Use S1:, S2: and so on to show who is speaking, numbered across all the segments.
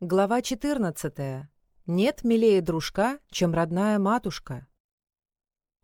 S1: Глава 14. Нет милее дружка, чем родная матушка.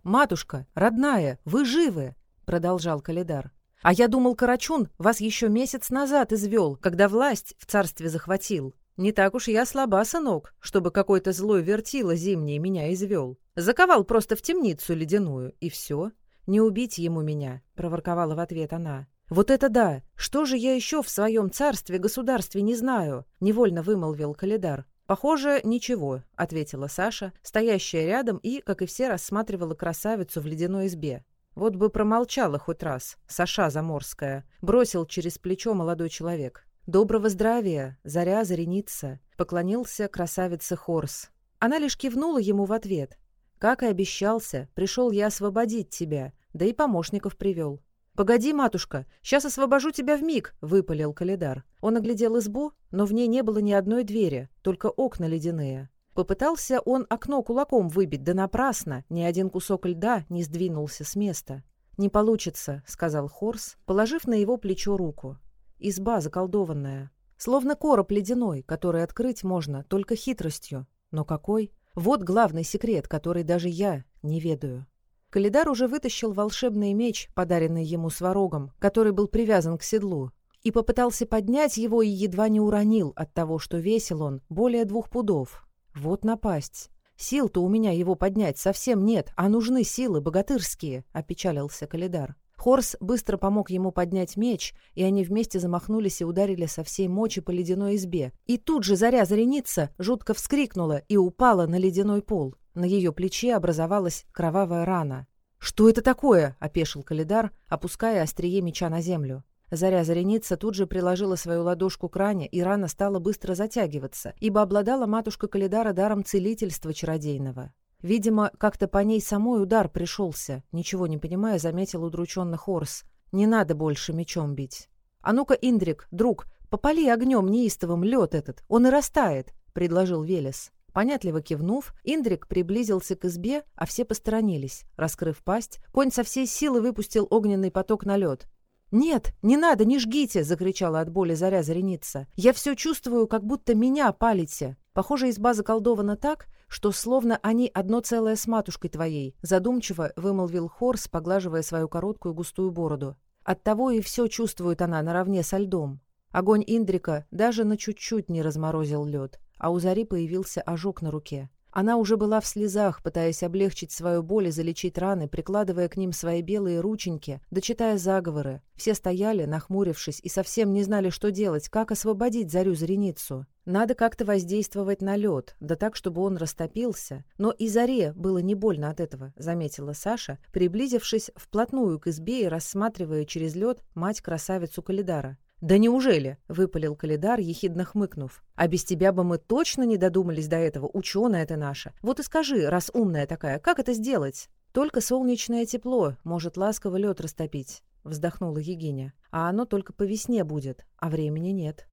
S1: «Матушка, родная, вы живы!» — продолжал Калидар. «А я думал, Карачун вас еще месяц назад извел, когда власть в царстве захватил. Не так уж я слаба, сынок, чтобы какой-то злой вертило зимний меня извел. Заковал просто в темницу ледяную, и все. Не убить ему меня!» — проворковала в ответ она. «Вот это да! Что же я еще в своем царстве-государстве не знаю?» — невольно вымолвил Калидар. «Похоже, ничего», — ответила Саша, стоящая рядом и, как и все, рассматривала красавицу в ледяной избе. «Вот бы промолчала хоть раз, Саша Заморская», — бросил через плечо молодой человек. «Доброго здравия, заря зареница», — поклонился красавице Хорс. Она лишь кивнула ему в ответ. «Как и обещался, пришел я освободить тебя, да и помощников привел. «Погоди, матушка, сейчас освобожу тебя в миг, выпалил Калидар. Он оглядел избу, но в ней не было ни одной двери, только окна ледяные. Попытался он окно кулаком выбить, да напрасно, ни один кусок льда не сдвинулся с места. «Не получится», — сказал Хорс, положив на его плечо руку. «Изба заколдованная. Словно короб ледяной, который открыть можно только хитростью. Но какой? Вот главный секрет, который даже я не ведаю». Калидар уже вытащил волшебный меч, подаренный ему сварогом, который был привязан к седлу, и попытался поднять его и едва не уронил от того, что весил он более двух пудов. Вот напасть. Сил-то у меня его поднять совсем нет, а нужны силы богатырские, — опечалился Калидар. Хорс быстро помог ему поднять меч, и они вместе замахнулись и ударили со всей мочи по ледяной избе. И тут же заря зареница жутко вскрикнула и упала на ледяной пол. На ее плече образовалась кровавая рана. «Что это такое?» – опешил Калидар, опуская острие меча на землю. Заря Зареница тут же приложила свою ладошку к ране, и рана стала быстро затягиваться, ибо обладала матушка Калидара даром целительства чародейного. Видимо, как-то по ней самой удар пришелся, ничего не понимая, заметил удрученный Хорс. «Не надо больше мечом бить». «А ну-ка, Индрик, друг, попали огнем неистовым лед этот, он и растает», — предложил Велес. Понятливо кивнув, Индрик приблизился к избе, а все посторонились. Раскрыв пасть, конь со всей силы выпустил огненный поток на лед. «Нет, не надо, не жгите!» — закричала от боли заря зареница. «Я все чувствую, как будто меня палите!» Похоже, изба заколдована так, что словно они одно целое с матушкой твоей, задумчиво вымолвил Хорс, поглаживая свою короткую густую бороду. Оттого и все чувствует она наравне со льдом. Огонь Индрика даже на чуть-чуть не разморозил лед а у Зари появился ожог на руке. Она уже была в слезах, пытаясь облегчить свою боль и залечить раны, прикладывая к ним свои белые рученьки, дочитая заговоры. Все стояли, нахмурившись, и совсем не знали, что делать, как освободить Зарю Зреницу. Надо как-то воздействовать на лед, да так, чтобы он растопился. Но и Заре было не больно от этого, заметила Саша, приблизившись вплотную к избе и рассматривая через лед мать-красавицу Калидара. «Да неужели?» — выпалил Калидар, ехидно хмыкнув. «А без тебя бы мы точно не додумались до этого, ученая это наша. Вот и скажи, раз умная такая, как это сделать?» «Только солнечное тепло может ласково лед растопить», — вздохнула Егиня. «А оно только по весне будет, а времени нет».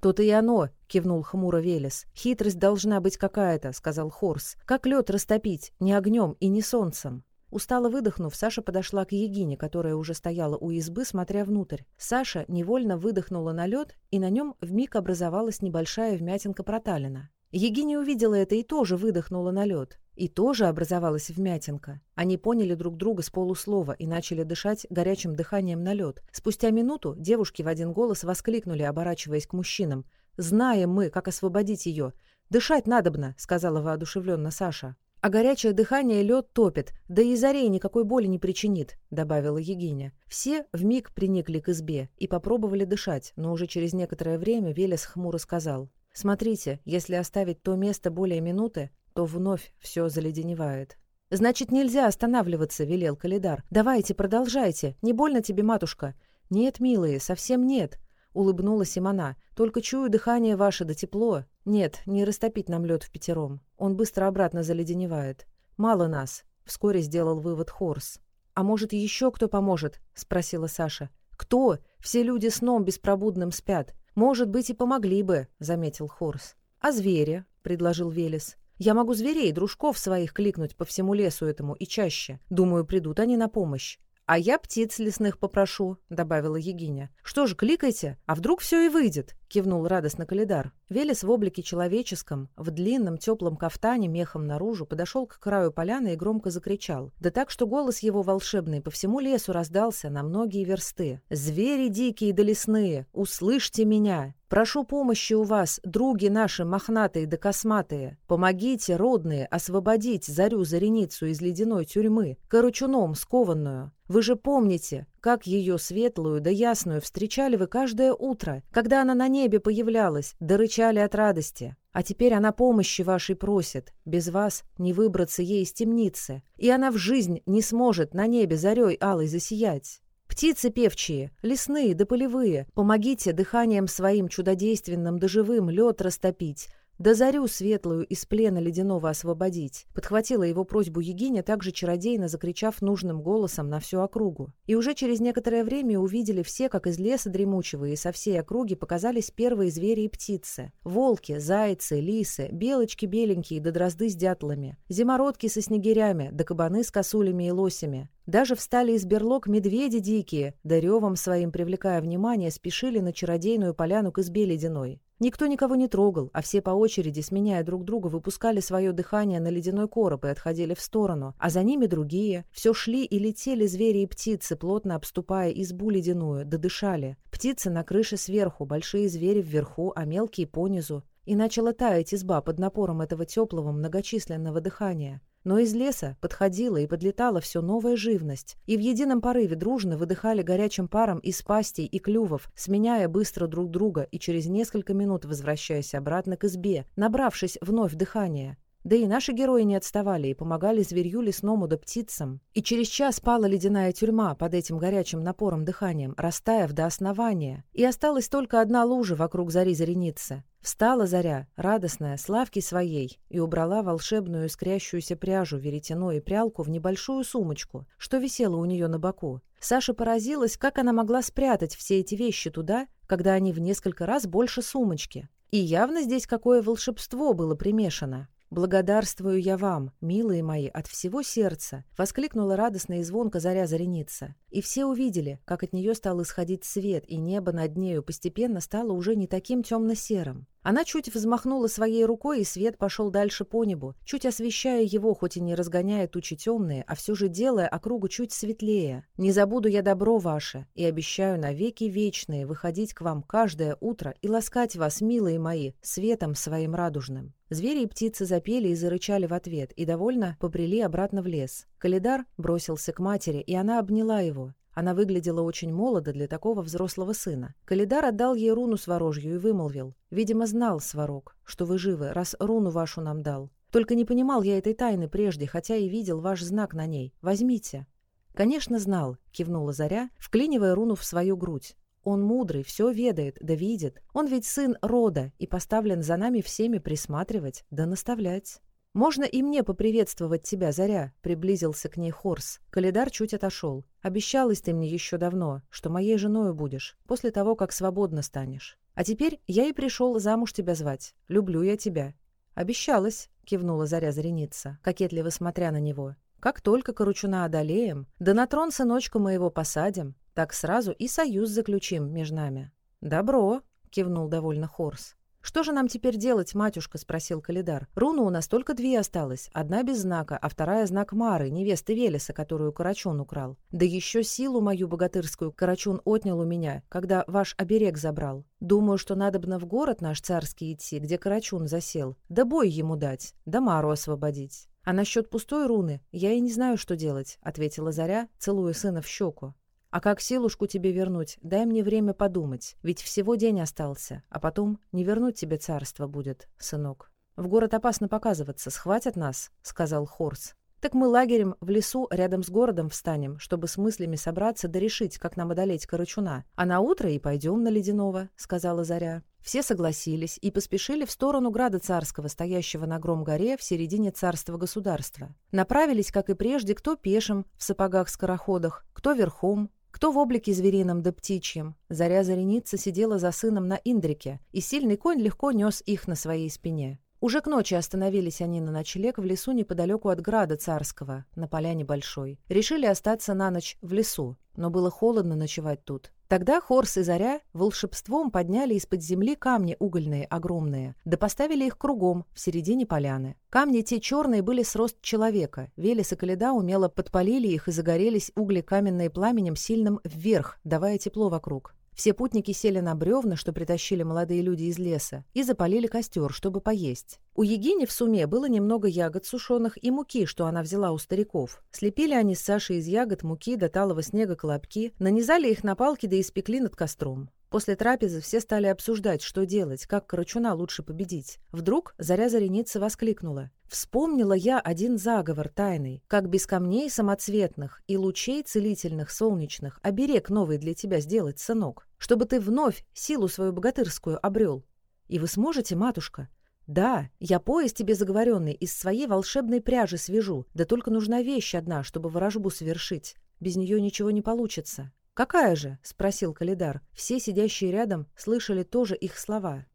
S1: «То-то и оно», — кивнул хмуро Велес. «Хитрость должна быть какая-то», — сказал Хорс. «Как лед растопить? Не огнем и не солнцем». Устало выдохнув, Саша подошла к Егине, которая уже стояла у избы, смотря внутрь. Саша невольно выдохнула на лед, и на нем вмиг образовалась небольшая вмятинка проталина. Егиня увидела это и тоже выдохнула на лед. И тоже образовалась вмятинка. Они поняли друг друга с полуслова и начали дышать горячим дыханием на лед. Спустя минуту девушки в один голос воскликнули, оборачиваясь к мужчинам. «Знаем мы, как освободить ее. Дышать надобно», — сказала воодушевленно Саша а горячее дыхание лед топит, да и зарей никакой боли не причинит», — добавила Егиня. Все вмиг приникли к избе и попробовали дышать, но уже через некоторое время Велес хмуро сказал. «Смотрите, если оставить то место более минуты, то вновь все заледеневает». «Значит, нельзя останавливаться», — велел Калидар. «Давайте, продолжайте. Не больно тебе, матушка?» «Нет, милые, совсем нет», улыбнулась им она. «Только чую, дыхание ваше да тепло. Нет, не растопить нам лед в пятером. Он быстро обратно заледеневает. Мало нас», — вскоре сделал вывод Хорс. «А может, еще кто поможет?» — спросила Саша. «Кто? Все люди сном беспробудным спят. Может быть, и помогли бы», — заметил Хорс. «А звери?» — предложил Велес. «Я могу зверей, дружков своих кликнуть по всему лесу этому и чаще. Думаю, придут они на помощь». «А я птиц лесных попрошу», — добавила Егиня. «Что ж, кликайте, а вдруг все и выйдет?» — кивнул радостно Калидар. Велес в облике человеческом, в длинном теплом кафтане мехом наружу, подошел к краю поляны и громко закричал. Да так, что голос его волшебный по всему лесу раздался на многие версты. «Звери дикие да лесные, услышьте меня! Прошу помощи у вас, други наши мохнатые да косматые. Помогите, родные, освободить зарю-зареницу из ледяной тюрьмы, коручуном скованную. Вы же помните, как ее светлую да ясную встречали вы каждое утро, когда она на небе появлялась, да рычали от радости. А теперь она помощи вашей просит. Без вас не выбраться ей из темницы. И она в жизнь не сможет на небе зарей алой засиять. Птицы певчие, лесные да полевые, помогите дыханием своим чудодейственным да живым лед растопить, Дозарю светлую из плена ледяного освободить. Подхватила его просьбу Егиня, также чародейно закричав нужным голосом на всю округу. И уже через некоторое время увидели все, как из леса дремучего и со всей округи показались первые звери и птицы. Волки, зайцы, лисы, белочки беленькие да дрозды с дятлами, зимородки со снегирями да кабаны с косулями и лосями. Даже встали из берлог медведи дикие, да ревом своим привлекая внимание, спешили на чародейную поляну к избе ледяной. Никто никого не трогал, а все по очереди, сменяя друг друга, выпускали свое дыхание на ледяной короб и отходили в сторону, а за ними другие. Все шли и летели звери и птицы, плотно обступая избу ледяную, да дышали. Птицы на крыше сверху, большие звери вверху, а мелкие понизу. И начала таять изба под напором этого теплого многочисленного дыхания. Но из леса подходила и подлетала все новая живность, и в едином порыве дружно выдыхали горячим паром из пастей и клювов, сменяя быстро друг друга и через несколько минут возвращаясь обратно к избе, набравшись вновь дыхания. Да и наши герои не отставали и помогали зверью лесному да птицам. И через час пала ледяная тюрьма под этим горячим напором дыханием, растаяв до основания. И осталась только одна лужа вокруг зари-зареницы. Встала Заря, радостная, славки своей, и убрала волшебную искрящуюся пряжу, веретено и прялку в небольшую сумочку, что висела у нее на боку. Саша поразилась, как она могла спрятать все эти вещи туда, когда они в несколько раз больше сумочки. И явно здесь какое волшебство было примешано. «Благодарствую я вам, милые мои, от всего сердца!» — воскликнула радостная и звонко заря зареница. И все увидели, как от нее стал исходить свет, и небо над нею постепенно стало уже не таким темно-серым. Она чуть взмахнула своей рукой, и свет пошел дальше по небу, чуть освещая его, хоть и не разгоняя тучи темные, а все же делая округу чуть светлее. «Не забуду я добро ваше, и обещаю навеки вечные выходить к вам каждое утро и ласкать вас, милые мои, светом своим радужным». Звери и птицы запели и зарычали в ответ, и довольно побрели обратно в лес. Калидар бросился к матери, и она обняла его. Она выглядела очень молодо для такого взрослого сына. Калидар отдал ей руну с ворожью и вымолвил. «Видимо, знал, сворог, что вы живы, раз руну вашу нам дал. Только не понимал я этой тайны прежде, хотя и видел ваш знак на ней. Возьмите». «Конечно, знал», — кивнула Заря, вклинивая руну в свою грудь. «Он мудрый, все ведает, да видит. Он ведь сын рода и поставлен за нами всеми присматривать, да наставлять». «Можно и мне поприветствовать тебя, Заря», — приблизился к ней Хорс. Калидар чуть отошел. «Обещалась ты мне еще давно, что моей женою будешь, после того, как свободно станешь. А теперь я и пришел замуж тебя звать. Люблю я тебя». «Обещалась», — кивнула Заря Зареница, кокетливо смотря на него. «Как только Коручуна одолеем, да на трон сыночку моего посадим, так сразу и союз заключим между нами». «Добро», — кивнул довольно Хорс. «Что же нам теперь делать, матюшка?» — спросил Калидар. «Руна у нас только две осталось. Одна без знака, а вторая — знак Мары, невесты Велеса, которую Карачун украл. Да еще силу мою богатырскую Карачун отнял у меня, когда ваш оберег забрал. Думаю, что надобно в город наш царский идти, где Карачун засел. Да бой ему дать, да Мару освободить». «А насчет пустой руны я и не знаю, что делать», — ответила Заря, целуя сына в щеку. А как силушку тебе вернуть? Дай мне время подумать. Ведь всего день остался. А потом не вернуть тебе царство будет, сынок. В город опасно показываться. Схватят нас, — сказал Хорс. Так мы лагерем в лесу рядом с городом встанем, чтобы с мыслями собраться да решить, как нам одолеть Карачуна. А на утро и пойдем на Ледяного, — сказала Заря. Все согласились и поспешили в сторону града царского, стоящего на гром горе в середине царства государства. Направились, как и прежде, кто пешим, в сапогах-скороходах, кто верхом, кто в облике зверином да птичьем? Заря Зареница сидела за сыном на Индрике, и сильный конь легко нес их на своей спине. Уже к ночи остановились они на ночлег в лесу неподалеку от града Царского, на поляне Большой. Решили остаться на ночь в лесу, но было холодно ночевать тут. Тогда Хорс и Заря волшебством подняли из-под земли камни угольные огромные, да поставили их кругом в середине поляны. Камни те черные были с рост человека. Велес и Каледа умело подпалили их и загорелись угли каменные пламенем сильным вверх, давая тепло вокруг. Все путники сели на бревна, что притащили молодые люди из леса, и запалили костер, чтобы поесть. У Егини в суме было немного ягод сушеных и муки, что она взяла у стариков. Слепили они с Сашей из ягод муки до талого снега колобки, нанизали их на палки да испекли над костром. После трапезы все стали обсуждать, что делать, как Карачуна лучше победить. Вдруг Заря Зареница воскликнула. «Вспомнила я один заговор тайный, как без камней самоцветных и лучей целительных солнечных оберег новый для тебя сделать, сынок, чтобы ты вновь силу свою богатырскую обрел. И вы сможете, матушка?» «Да, я пояс тебе заговоренный из своей волшебной пряжи свяжу, да только нужна вещь одна, чтобы ворожбу совершить. Без нее ничего не получится. «Какая же?» – спросил Калидар. Все сидящие рядом слышали тоже их слова.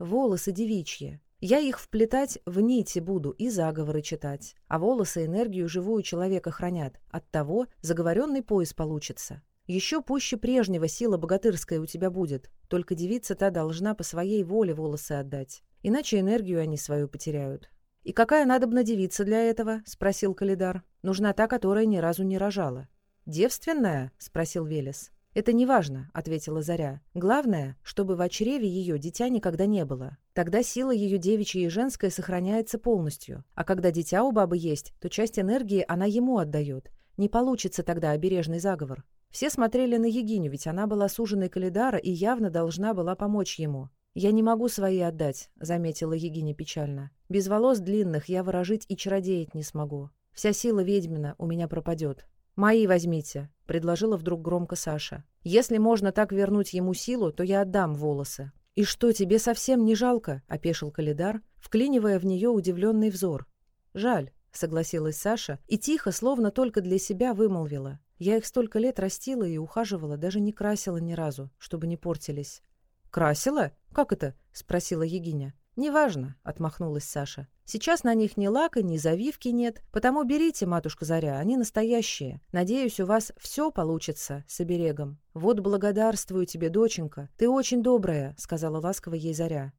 S1: «Волосы девичьи. Я их вплетать в нити буду и заговоры читать. А волосы энергию живую человека хранят. От того заговоренный пояс получится. Еще пуще прежнего сила богатырская у тебя будет. Только девица та должна по своей воле волосы отдать. Иначе энергию они свою потеряют». «И какая надобна девица для этого?» – спросил Калидар. «Нужна та, которая ни разу не рожала. «Девственная?» — спросил Велес. «Это не важно, ответила Заря. «Главное, чтобы в очреве ее дитя никогда не было. Тогда сила ее девичья и женская сохраняется полностью. А когда дитя у бабы есть, то часть энергии она ему отдает. Не получится тогда обережный заговор». Все смотрели на Егиню, ведь она была суженой Калидара и явно должна была помочь ему. «Я не могу свои отдать», — заметила Егиня печально. «Без волос длинных я выражить и чародеять не смогу. Вся сила ведьмина у меня пропадет. «Мои возьмите», — предложила вдруг громко Саша. «Если можно так вернуть ему силу, то я отдам волосы». «И что, тебе совсем не жалко?» — опешил Калидар, вклинивая в нее удивленный взор. «Жаль», — согласилась Саша и тихо, словно только для себя, вымолвила. «Я их столько лет растила и ухаживала, даже не красила ни разу, чтобы не портились». «Красила? Как это?» — спросила Егиня. «Неважно», — отмахнулась Саша. «Сейчас на них ни лака, ни завивки нет, потому берите, матушка Заря, они настоящие. Надеюсь, у вас все получится с оберегом». «Вот благодарствую тебе, доченька, ты очень добрая», — сказала ласково ей Заря.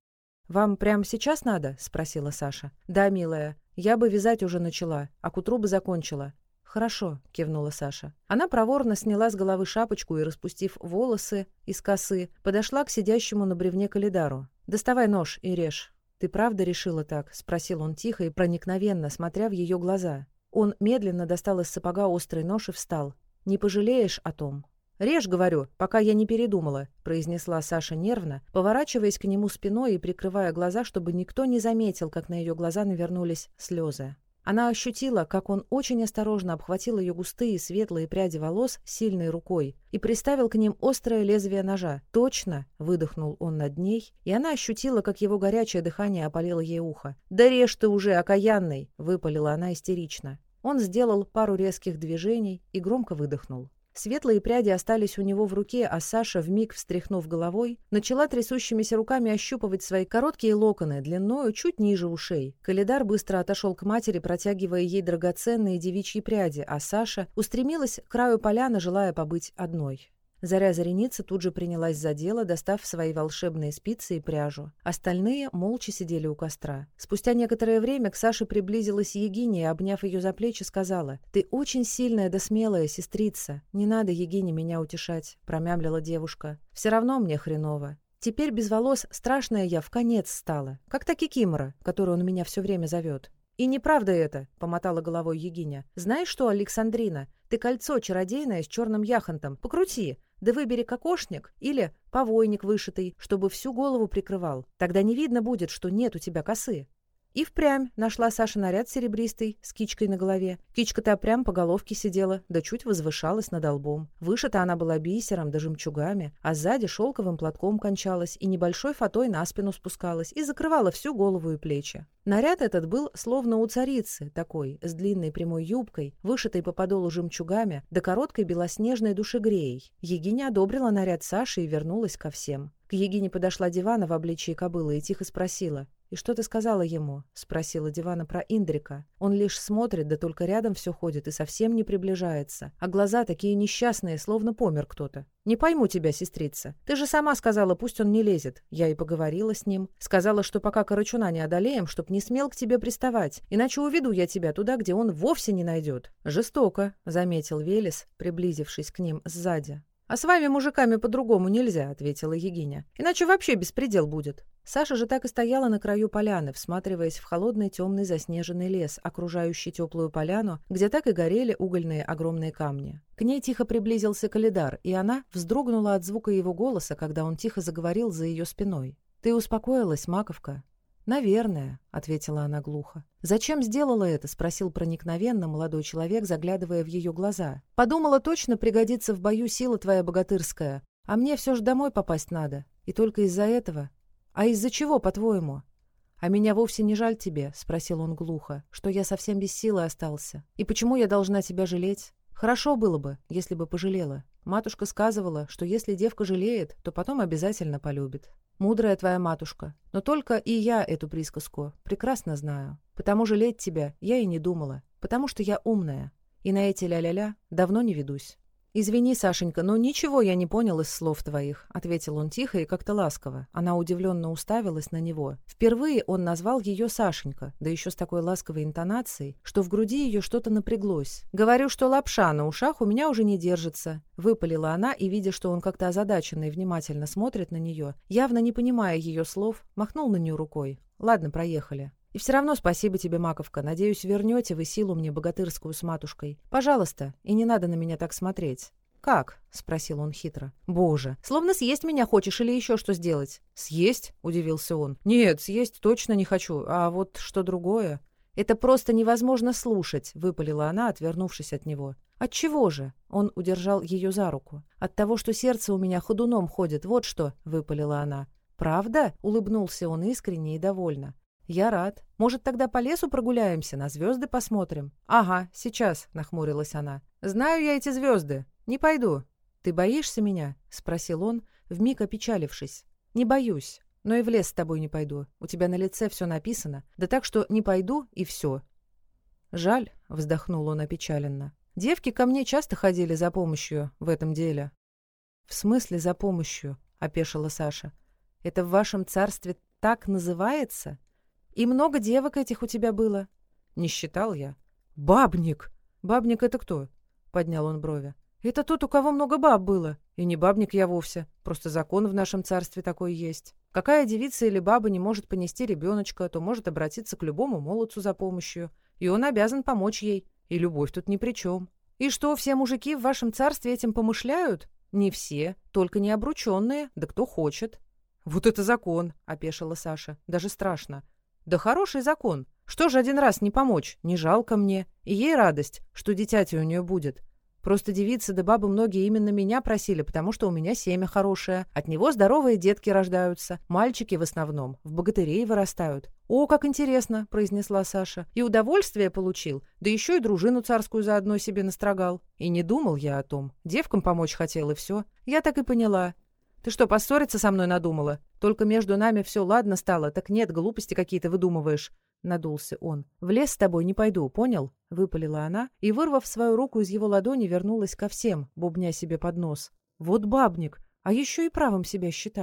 S1: «Вам прямо сейчас надо?» — спросила Саша. «Да, милая, я бы вязать уже начала, а к утру бы закончила. «Хорошо», — кивнула Саша. Она проворно сняла с головы шапочку и, распустив волосы из косы, подошла к сидящему на бревне Калидару. «Доставай нож и режь». «Ты правда решила так?» — спросил он тихо и проникновенно, смотря в ее глаза. Он медленно достал из сапога острый нож и встал. «Не пожалеешь о том?» «Режь, говорю, пока я не передумала», — произнесла Саша нервно, поворачиваясь к нему спиной и прикрывая глаза, чтобы никто не заметил, как на ее глаза навернулись слезы. Она ощутила, как он очень осторожно обхватил ее густые светлые пряди волос сильной рукой и приставил к ним острое лезвие ножа. «Точно!» — выдохнул он над ней, и она ощутила, как его горячее дыхание опалило ей ухо. «Да режь ты уже, окаянный!» — выпалила она истерично. Он сделал пару резких движений и громко выдохнул. Светлые пряди остались у него в руке, а Саша, вмиг встряхнув головой, начала трясущимися руками ощупывать свои короткие локоны, длиною чуть ниже ушей. Калидар быстро отошел к матери, протягивая ей драгоценные девичьи пряди, а Саша устремилась к краю поляны, желая побыть одной. Заря Зареница тут же принялась за дело, достав свои волшебные спицы и пряжу. Остальные молча сидели у костра. Спустя некоторое время к Саше приблизилась Егиния, обняв ее за плечи, сказала, «Ты очень сильная да смелая сестрица. Не надо, Егине, меня утешать», — промямлила девушка. «Все равно мне хреново. Теперь без волос страшная я в конец стала, как та Кикимора, которую он меня все время зовет. «И неправда это», — помотала головой Егиня. «Знаешь что, Александрина, ты кольцо чародейное с черным яхонтом. Покрути, да выбери кокошник или повойник вышитый, чтобы всю голову прикрывал. Тогда не видно будет, что нет у тебя косы. И впрямь нашла Саша наряд серебристый, с кичкой на голове. Кичка-то прям по головке сидела, да чуть возвышалась над лбом. Вышита она была бисером да жемчугами, а сзади шелковым платком кончалась и небольшой фатой на спину спускалась и закрывала всю голову и плечи. Наряд этот был словно у царицы, такой, с длинной прямой юбкой, вышитой по подолу жемчугами, да короткой белоснежной душегреей. Егиня одобрила наряд Саши и вернулась ко всем. К Егине подошла дивана в обличии кобылы и тихо спросила, «И что ты сказала ему?» — спросила дивана про Индрика. «Он лишь смотрит, да только рядом все ходит и совсем не приближается. А глаза такие несчастные, словно помер кто-то. Не пойму тебя, сестрица. Ты же сама сказала, пусть он не лезет. Я и поговорила с ним. Сказала, что пока Карачуна не одолеем, чтоб не смел к тебе приставать. Иначе уведу я тебя туда, где он вовсе не найдет». «Жестоко», — заметил Велес, приблизившись к ним сзади. «А с вами, мужиками, по-другому нельзя», — ответила Егиня. «Иначе вообще беспредел будет». Саша же так и стояла на краю поляны, всматриваясь в холодный темный заснеженный лес, окружающий теплую поляну, где так и горели угольные огромные камни. К ней тихо приблизился Калидар, и она вздрогнула от звука его голоса, когда он тихо заговорил за ее спиной. «Ты успокоилась, Маковка?» «Наверное», — ответила она глухо. «Зачем сделала это?» — спросил проникновенно молодой человек, заглядывая в ее глаза. «Подумала, точно пригодится в бою сила твоя богатырская. А мне все же домой попасть надо. И только из-за этого. А из-за чего, по-твоему?» «А меня вовсе не жаль тебе», — спросил он глухо, — «что я совсем без силы остался. И почему я должна тебя жалеть? Хорошо было бы, если бы пожалела. Матушка сказывала, что если девка жалеет, то потом обязательно полюбит» мудрая твоя матушка. Но только и я эту присказку прекрасно знаю. Потому же жалеть тебя я и не думала. Потому что я умная. И на эти ля-ля-ля давно не ведусь. «Извини, Сашенька, но ничего я не понял из слов твоих», — ответил он тихо и как-то ласково. Она удивленно уставилась на него. Впервые он назвал ее Сашенька, да еще с такой ласковой интонацией, что в груди ее что-то напряглось. «Говорю, что лапша на ушах у меня уже не держится», — выпалила она, и, видя, что он как-то озадаченно и внимательно смотрит на нее, явно не понимая ее слов, махнул на нее рукой. «Ладно, проехали». И все равно спасибо тебе, Маковка. Надеюсь, вернете вы силу мне богатырскую с матушкой. Пожалуйста, и не надо на меня так смотреть. «Как?» — спросил он хитро. «Боже, словно съесть меня хочешь или еще что сделать?» «Съесть?» — удивился он. «Нет, съесть точно не хочу, а вот что другое?» «Это просто невозможно слушать», — выпалила она, отвернувшись от него. «От чего же?» — он удержал ее за руку. «От того, что сердце у меня ходуном ходит, вот что!» — выпалила она. «Правда?» — улыбнулся он искренне и довольно. «Я рад. Может, тогда по лесу прогуляемся, на звезды посмотрим?» «Ага, сейчас», — нахмурилась она. «Знаю я эти звезды. Не пойду». «Ты боишься меня?» — спросил он, вмиг опечалившись. «Не боюсь. Но и в лес с тобой не пойду. У тебя на лице все написано. Да так что не пойду и все». «Жаль», — вздохнул он опечаленно. «Девки ко мне часто ходили за помощью в этом деле». «В смысле за помощью?» — опешила Саша. «Это в вашем царстве так называется?» И много девок этих у тебя было?» «Не считал я». «Бабник!» «Бабник — это кто?» — поднял он брови. «Это тот, у кого много баб было. И не бабник я вовсе. Просто закон в нашем царстве такой есть. Какая девица или баба не может понести ребеночка, то может обратиться к любому молодцу за помощью. И он обязан помочь ей. И любовь тут ни при чем». «И что, все мужики в вашем царстве этим помышляют?» «Не все, только не обрученные, да кто хочет». «Вот это закон!» — опешила Саша. «Даже страшно. Да хороший закон. Что же один раз не помочь? Не жалко мне. И ей радость, что дитяти у нее будет. Просто девицы да бабы многие именно меня просили, потому что у меня семя хорошее. От него здоровые детки рождаются. Мальчики в основном. В богатырей вырастают. «О, как интересно!» – произнесла Саша. «И удовольствие получил, да еще и дружину царскую заодно себе настрогал. И не думал я о том. Девкам помочь хотел, и все. Я так и поняла. Ты что, поссориться со мной надумала? Только между нами все ладно стало, так нет, глупости какие-то выдумываешь». Надулся он. «В лес с тобой не пойду, понял?» — выпалила она, и, вырвав свою руку из его ладони, вернулась ко всем, бубня себе под нос. «Вот бабник, а еще и правым себя считаю».